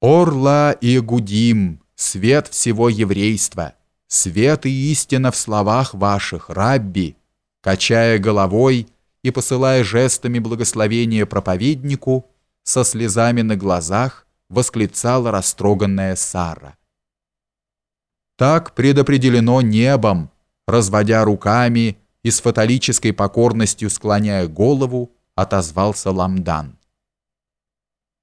Орла и Гудим, свет всего еврейства, свет и истина в словах ваших, рабби, качая головой и посылая жестами благословения проповеднику, со слезами на глазах восклицала растроганная Сара. Так предопределено небом, разводя руками и с фаталической покорностью склоняя голову, отозвался Ламдан.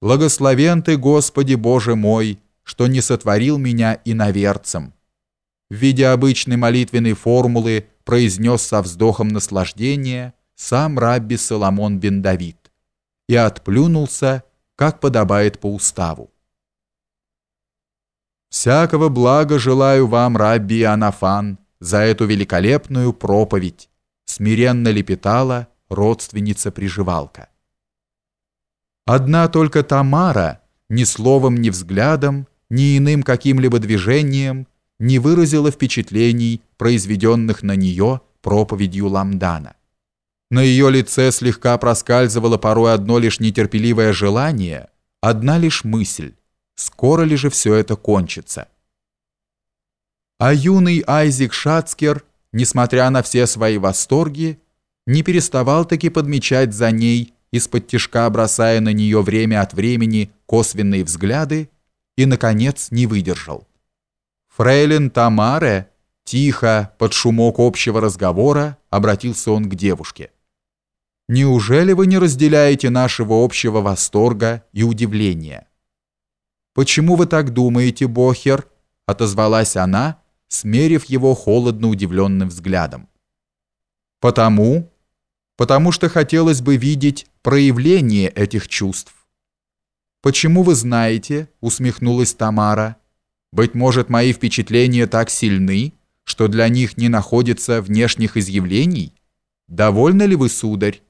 Благословен Ты, Господи Боже мой, что не сотворил меня иноверцем. В виде обычной молитвенной формулы произнес со вздохом наслаждения сам рабби Соломон бен Давид и отплюнулся, как подобает по уставу. «Всякого блага желаю вам, рабби Анафан, за эту великолепную проповедь», смиренно лепетала родственница-приживалка. Одна только Тамара ни словом, ни взглядом, ни иным каким-либо движением не выразила впечатлений, произведенных на нее проповедью Ламдана. На ее лице слегка проскальзывало порой одно лишь нетерпеливое желание, одна лишь мысль, скоро ли же все это кончится. А юный Айзек Шацкер, несмотря на все свои восторги, не переставал таки подмечать за ней из-под тишка бросая на нее время от времени косвенные взгляды, и, наконец, не выдержал. «Фрейлин Тамаре!» Тихо, под шумок общего разговора, обратился он к девушке. «Неужели вы не разделяете нашего общего восторга и удивления?» «Почему вы так думаете, Бохер?» — отозвалась она, смерив его холодно удивленным взглядом. «Потому, потому что хотелось бы видеть проявление этих чувств. «Почему вы знаете?» — усмехнулась Тамара. «Быть может, мои впечатления так сильны, что для них не находится внешних изъявлений? Довольны ли вы, сударь?»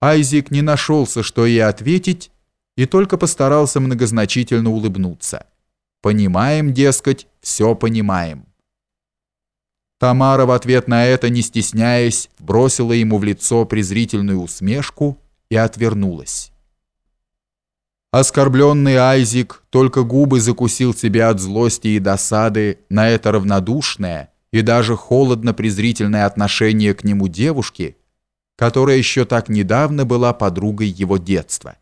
Айзик не нашелся, что ей ответить, и только постарался многозначительно улыбнуться. «Понимаем, дескать, все понимаем». Тамара в ответ на это, не стесняясь, бросила ему в лицо презрительную усмешку и отвернулась. Оскорбленный Айзик только губы закусил себе от злости и досады на это равнодушное и даже холодно-презрительное отношение к нему девушки, которая еще так недавно была подругой его детства.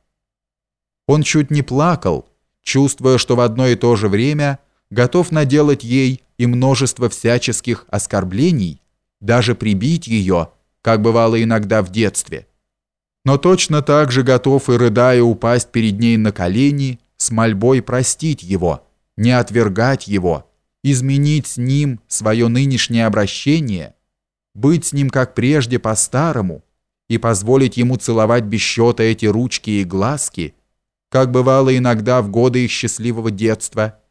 Он чуть не плакал, чувствуя, что в одно и то же время готов наделать ей и множество всяческих оскорблений, даже прибить ее, как бывало иногда в детстве. Но точно так же готов и рыдая упасть перед ней на колени с мольбой простить его, не отвергать его, изменить с ним свое нынешнее обращение, быть с ним как прежде по-старому и позволить ему целовать без счета эти ручки и глазки, как бывало иногда в годы их счастливого детства –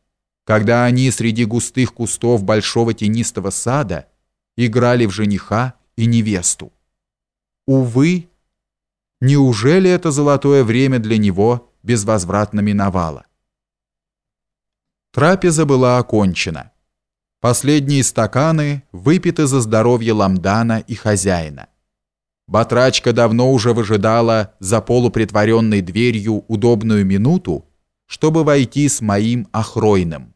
когда они среди густых кустов большого тенистого сада играли в жениха и невесту. Увы, неужели это золотое время для него безвозвратно миновало? Трапеза была окончена. Последние стаканы выпиты за здоровье Ламдана и хозяина. Батрачка давно уже выжидала за полупритворенной дверью удобную минуту, чтобы войти с моим охройным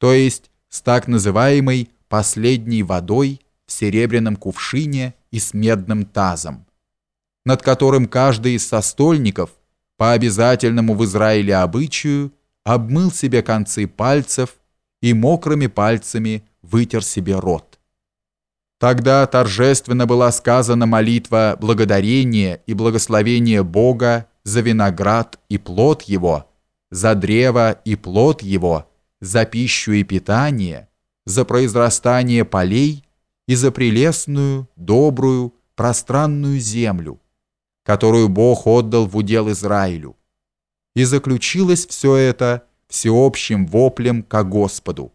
то есть с так называемой последней водой в серебряном кувшине и с медным тазом, над которым каждый из состольников по обязательному в Израиле обычаю обмыл себе концы пальцев и мокрыми пальцами вытер себе рот. Тогда торжественно была сказана молитва благодарения и благословения Бога за виноград и плод его, за древо и плод его – за пищу и питание, за произрастание полей и за прелестную, добрую, пространную землю, которую Бог отдал в удел Израилю. И заключилось все это всеобщим воплем ко Господу.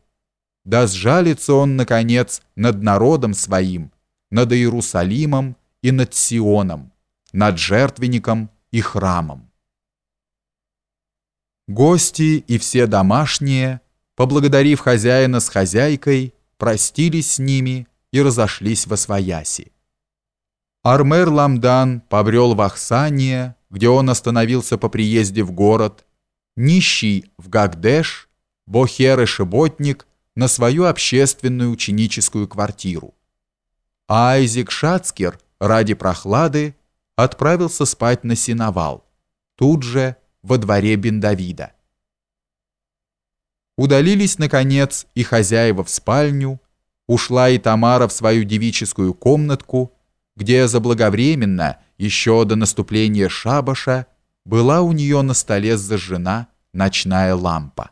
Да сжалится Он, наконец, над народом своим, над Иерусалимом и над Сионом, над жертвенником и храмом. Гости и все домашние – поблагодарив хозяина с хозяйкой, простились с ними и разошлись во свояси. Армер Ламдан побрел в Ахсание, где он остановился по приезде в город, нищий в Гагдеш, Бохер и Шеботник на свою общественную ученическую квартиру. А Айзек Шацкер ради прохлады отправился спать на сеновал, тут же во дворе Бендавида. Удалились, наконец, и хозяева в спальню, ушла и Тамара в свою девическую комнатку, где заблаговременно, еще до наступления шабаша, была у нее на столе зажжена ночная лампа.